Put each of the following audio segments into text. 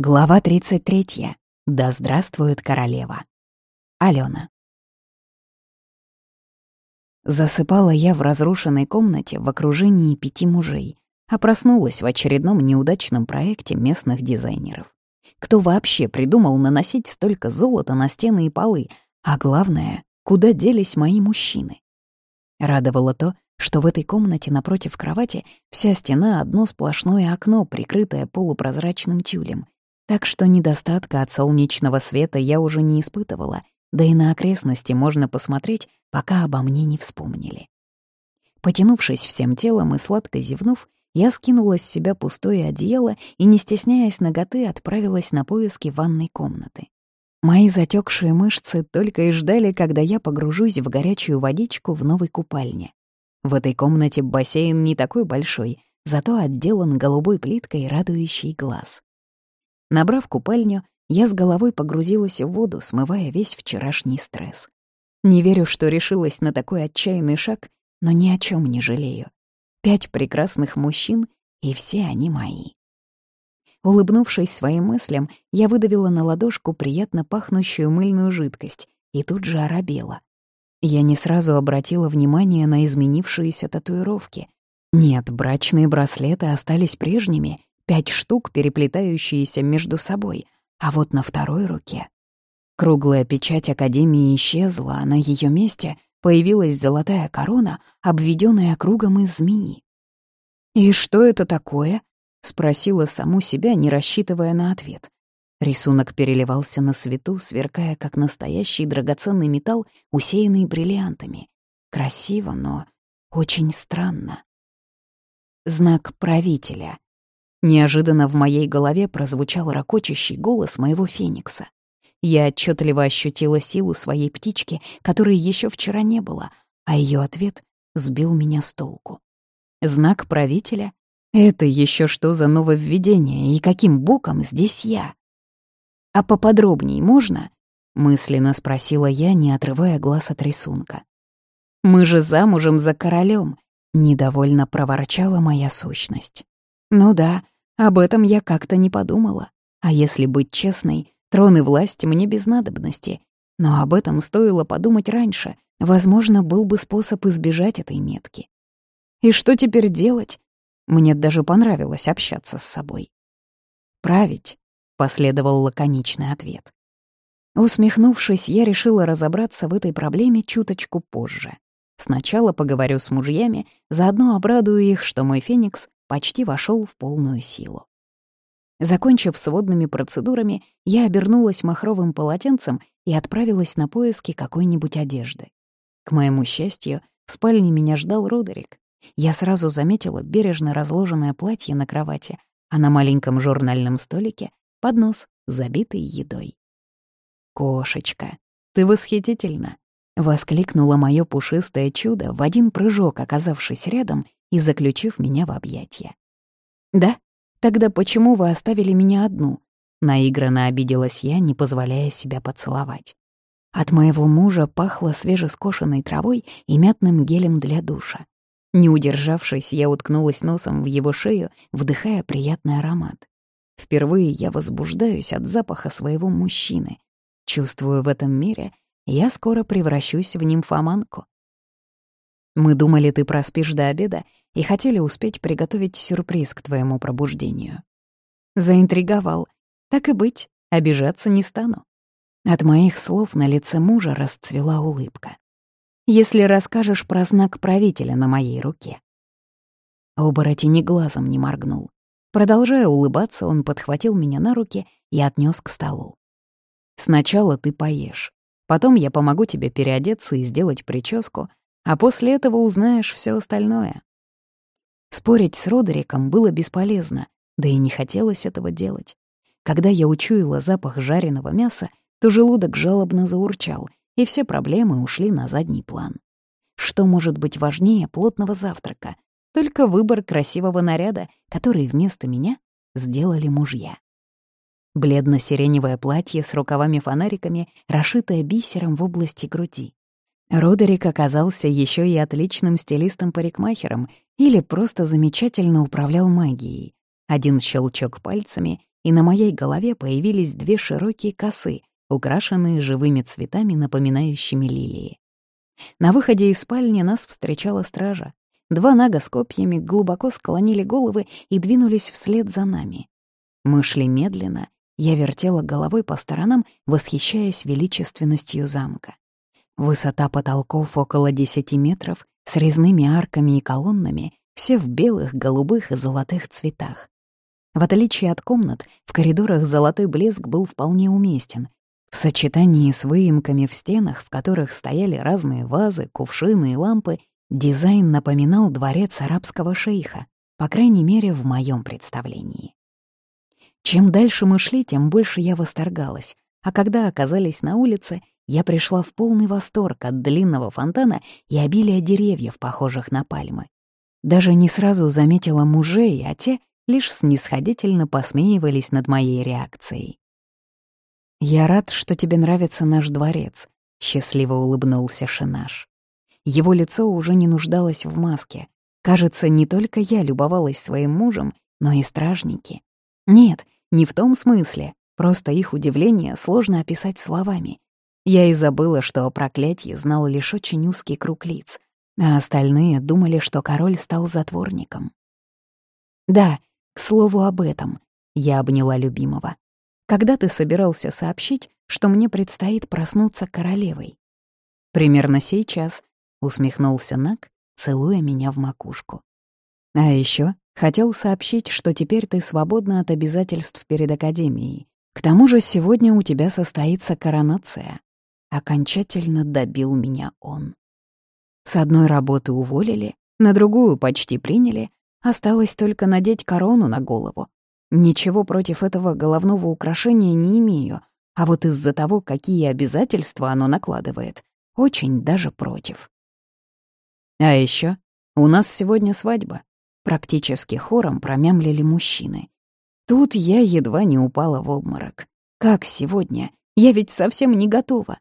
Глава 33. Да здравствует королева. Алена. Засыпала я в разрушенной комнате в окружении пяти мужей, а проснулась в очередном неудачном проекте местных дизайнеров. Кто вообще придумал наносить столько золота на стены и полы, а главное, куда делись мои мужчины? Радовало то, что в этой комнате напротив кровати вся стена — одно сплошное окно, прикрытое полупрозрачным тюлем — так что недостатка от солнечного света я уже не испытывала, да и на окрестности можно посмотреть, пока обо мне не вспомнили. Потянувшись всем телом и сладко зевнув, я скинула с себя пустое одеяло и, не стесняясь ноготы, отправилась на поиски ванной комнаты. Мои затекшие мышцы только и ждали, когда я погружусь в горячую водичку в новой купальне. В этой комнате бассейн не такой большой, зато отделан голубой плиткой, радующий глаз. Набрав купальню, я с головой погрузилась в воду, смывая весь вчерашний стресс. Не верю, что решилась на такой отчаянный шаг, но ни о чем не жалею. Пять прекрасных мужчин, и все они мои. Улыбнувшись своим мыслям, я выдавила на ладошку приятно пахнущую мыльную жидкость и тут же оробела. Я не сразу обратила внимание на изменившиеся татуировки. Нет, брачные браслеты остались прежними, пять штук, переплетающиеся между собой, а вот на второй руке. Круглая печать Академии исчезла, а на ее месте появилась золотая корона, обведенная кругом из змеи. «И что это такое?» — спросила саму себя, не рассчитывая на ответ. Рисунок переливался на свету, сверкая, как настоящий драгоценный металл, усеянный бриллиантами. Красиво, но очень странно. Знак правителя. Неожиданно в моей голове прозвучал ракочащий голос моего феникса. Я отчетливо ощутила силу своей птички, которой еще вчера не было, а ее ответ сбил меня с толку. Знак правителя? Это еще что за нововведение, и каким боком здесь я? А поподробнее можно? Мысленно спросила я, не отрывая глаз от рисунка. Мы же замужем за королем, недовольно проворчала моя сущность. Ну да, об этом я как-то не подумала. А если быть честной, трон и власть мне без надобности. Но об этом стоило подумать раньше. Возможно, был бы способ избежать этой метки. И что теперь делать? Мне даже понравилось общаться с собой. «Править», — последовал лаконичный ответ. Усмехнувшись, я решила разобраться в этой проблеме чуточку позже. Сначала поговорю с мужьями, заодно обрадую их, что мой феникс почти вошел в полную силу. Закончив с водными процедурами, я обернулась махровым полотенцем и отправилась на поиски какой-нибудь одежды. К моему счастью, в спальне меня ждал Родерик. Я сразу заметила бережно разложенное платье на кровати, а на маленьком журнальном столике — поднос, забитый едой. «Кошечка, ты восхитительна!» — воскликнуло мое пушистое чудо в один прыжок, оказавшись рядом и заключив меня в объятия. «Да? Тогда почему вы оставили меня одну?» Наигранно обиделась я, не позволяя себя поцеловать. От моего мужа пахло свежескошенной травой и мятным гелем для душа. Не удержавшись, я уткнулась носом в его шею, вдыхая приятный аромат. Впервые я возбуждаюсь от запаха своего мужчины. Чувствую в этом мире, я скоро превращусь в нимфоманку. Мы думали, ты проспишь до обеда и хотели успеть приготовить сюрприз к твоему пробуждению. Заинтриговал. Так и быть, обижаться не стану. От моих слов на лице мужа расцвела улыбка. «Если расскажешь про знак правителя на моей руке». Оборотень глазом не моргнул. Продолжая улыбаться, он подхватил меня на руки и отнес к столу. «Сначала ты поешь. Потом я помогу тебе переодеться и сделать прическу, а после этого узнаешь все остальное. Спорить с Родериком было бесполезно, да и не хотелось этого делать. Когда я учуяла запах жареного мяса, то желудок жалобно заурчал, и все проблемы ушли на задний план. Что может быть важнее плотного завтрака? Только выбор красивого наряда, который вместо меня сделали мужья. Бледно-сиреневое платье с рукавами-фонариками, расшитое бисером в области груди. Родерик оказался еще и отличным стилистом-парикмахером или просто замечательно управлял магией. Один щелчок пальцами, и на моей голове появились две широкие косы, украшенные живыми цветами, напоминающими лилии. На выходе из спальни нас встречала стража. Два нага с копьями глубоко склонили головы и двинулись вслед за нами. Мы шли медленно, я вертела головой по сторонам, восхищаясь величественностью замка. Высота потолков около десяти метров, с резными арками и колоннами, все в белых, голубых и золотых цветах. В отличие от комнат, в коридорах золотой блеск был вполне уместен. В сочетании с выемками в стенах, в которых стояли разные вазы, кувшины и лампы, дизайн напоминал дворец арабского шейха, по крайней мере, в моем представлении. Чем дальше мы шли, тем больше я восторгалась, а когда оказались на улице, я пришла в полный восторг от длинного фонтана и обилия деревьев, похожих на пальмы. Даже не сразу заметила мужей, а те лишь снисходительно посмеивались над моей реакцией. «Я рад, что тебе нравится наш дворец», — счастливо улыбнулся Шинаш. Его лицо уже не нуждалось в маске. Кажется, не только я любовалась своим мужем, но и стражники. Нет, не в том смысле, просто их удивление сложно описать словами. Я и забыла, что о проклятии знал лишь очень узкий круг лиц, а остальные думали, что король стал затворником. Да, к слову об этом, я обняла любимого. Когда ты собирался сообщить, что мне предстоит проснуться королевой? Примерно сейчас, усмехнулся Нак, целуя меня в макушку. А еще хотел сообщить, что теперь ты свободна от обязательств перед Академией. К тому же сегодня у тебя состоится коронация. Окончательно добил меня он. С одной работы уволили, на другую почти приняли, осталось только надеть корону на голову. Ничего против этого головного украшения не имею, а вот из-за того, какие обязательства оно накладывает, очень даже против. А еще у нас сегодня свадьба. Практически хором промямлили мужчины. Тут я едва не упала в обморок. Как сегодня? Я ведь совсем не готова.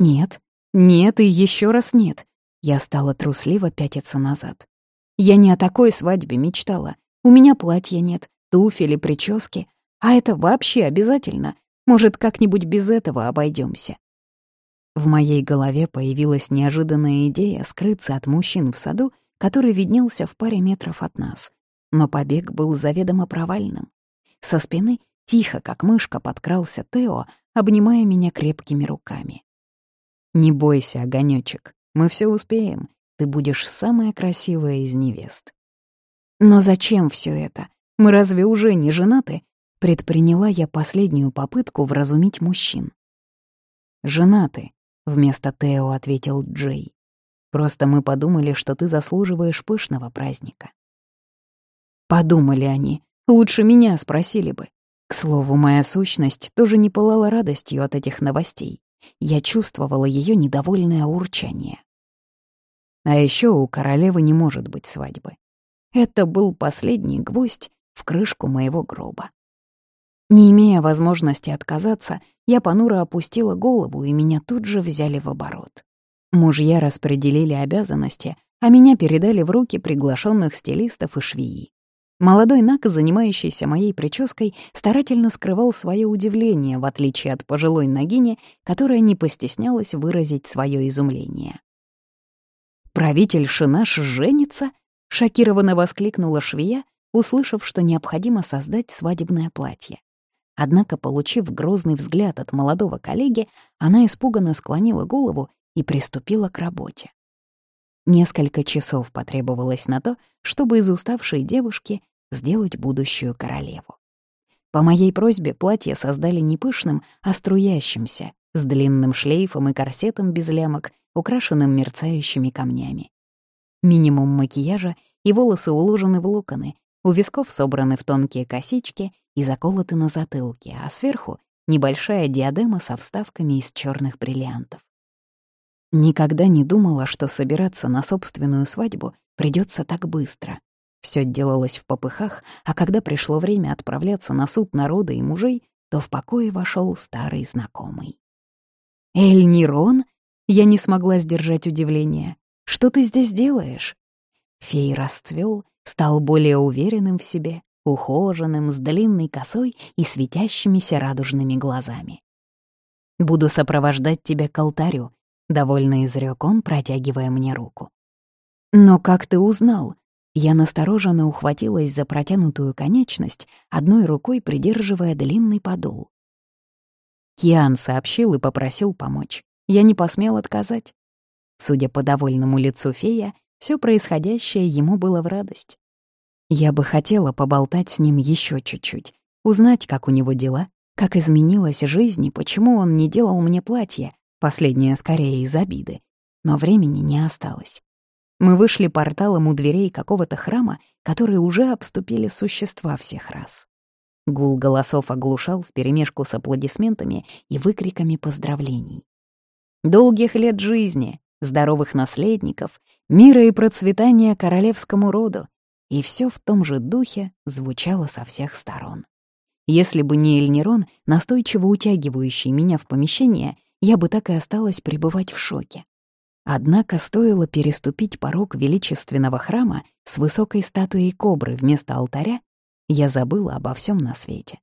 Нет, нет и еще раз нет. Я стала трусливо пятиться назад. Я не о такой свадьбе мечтала. У меня платья нет, туфели, прически. А это вообще обязательно. Может, как-нибудь без этого обойдемся. В моей голове появилась неожиданная идея скрыться от мужчин в саду, который виднелся в паре метров от нас. Но побег был заведомо провальным. Со спины тихо, как мышка, подкрался Тео, обнимая меня крепкими руками. «Не бойся, огонёчек, мы все успеем. Ты будешь самая красивая из невест. Но зачем все это? Мы разве уже не женаты? Предприняла я последнюю попытку вразумить мужчин. «Женаты», — вместо Тео ответил Джей. «Просто мы подумали, что ты заслуживаешь пышного праздника». Подумали они, лучше меня спросили бы. К слову, моя сущность тоже не пылала радостью от этих новостей. Я чувствовала ее недовольное урчание. А еще у королевы не может быть свадьбы. Это был последний гвоздь в крышку моего гроба. Не имея возможности отказаться, я понуро опустила голову, и меня тут же взяли в оборот. Мужья распределили обязанности, а меня передали в руки приглашенных стилистов и швеи. Молодой Нак, занимающийся моей прической, старательно скрывал свое удивление, в отличие от пожилой Нагини, которая не постеснялась выразить свое изумление. «Правитель Шинаш женится?» — шокированно воскликнула швея, услышав, что необходимо создать свадебное платье. Однако, получив грозный взгляд от молодого коллеги, она испуганно склонила голову и приступила к работе. Несколько часов потребовалось на то, чтобы из уставшей девушки сделать будущую королеву. По моей просьбе платье создали не пышным, а струящимся, с длинным шлейфом и корсетом без лямок, украшенным мерцающими камнями. Минимум макияжа, и волосы уложены в локоны, у висков собраны в тонкие косички и заколоты на затылке, а сверху — небольшая диадема со вставками из черных бриллиантов. Никогда не думала, что собираться на собственную свадьбу придется так быстро. Все делалось в попыхах, а когда пришло время отправляться на суд народа и мужей, то в покое вошел старый знакомый. «Эль Нирон?» Я не смогла сдержать удивление. «Что ты здесь делаешь?» Фей расцвел, стал более уверенным в себе, ухоженным, с длинной косой и светящимися радужными глазами. «Буду сопровождать тебя к алтарю», — довольно изрёк он, протягивая мне руку. «Но как ты узнал?» Я настороженно ухватилась за протянутую конечность, одной рукой придерживая длинный подол. Киан сообщил и попросил помочь. Я не посмел отказать. Судя по довольному лицу фея, все происходящее ему было в радость. Я бы хотела поболтать с ним еще чуть-чуть, узнать, как у него дела, как изменилась жизнь и почему он не делал мне платье, последнее скорее из обиды. Но времени не осталось. Мы вышли порталом у дверей какого-то храма, который уже обступили существа всех раз. Гул голосов оглушал вперемешку с аплодисментами и выкриками поздравлений. «Долгих лет жизни, здоровых наследников, мира и процветания королевскому роду!» И все в том же духе звучало со всех сторон. Если бы не Эльнирон, настойчиво утягивающий меня в помещение, я бы так и осталась пребывать в шоке. Однако стоило переступить порог величественного храма с высокой статуей кобры вместо алтаря, я забыла обо всем на свете.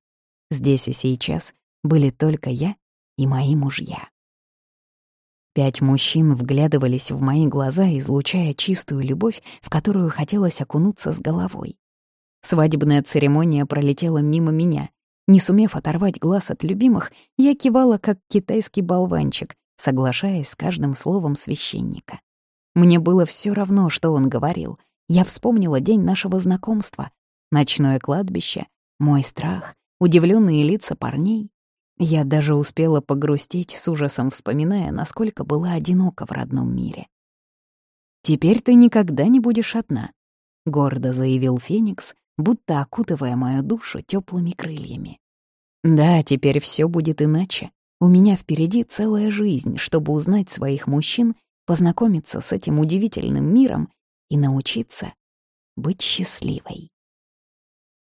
Здесь и сейчас были только я и мои мужья. Пять мужчин вглядывались в мои глаза, излучая чистую любовь, в которую хотелось окунуться с головой. Свадебная церемония пролетела мимо меня. Не сумев оторвать глаз от любимых, я кивала, как китайский болванчик, соглашаясь с каждым словом священника. Мне было все равно, что он говорил. Я вспомнила день нашего знакомства, ночное кладбище, мой страх, удивленные лица парней. Я даже успела погрустить, с ужасом вспоминая, насколько была одинока в родном мире. «Теперь ты никогда не будешь одна», — гордо заявил Феникс, будто окутывая мою душу теплыми крыльями. «Да, теперь все будет иначе. У меня впереди целая жизнь, чтобы узнать своих мужчин, познакомиться с этим удивительным миром и научиться быть счастливой.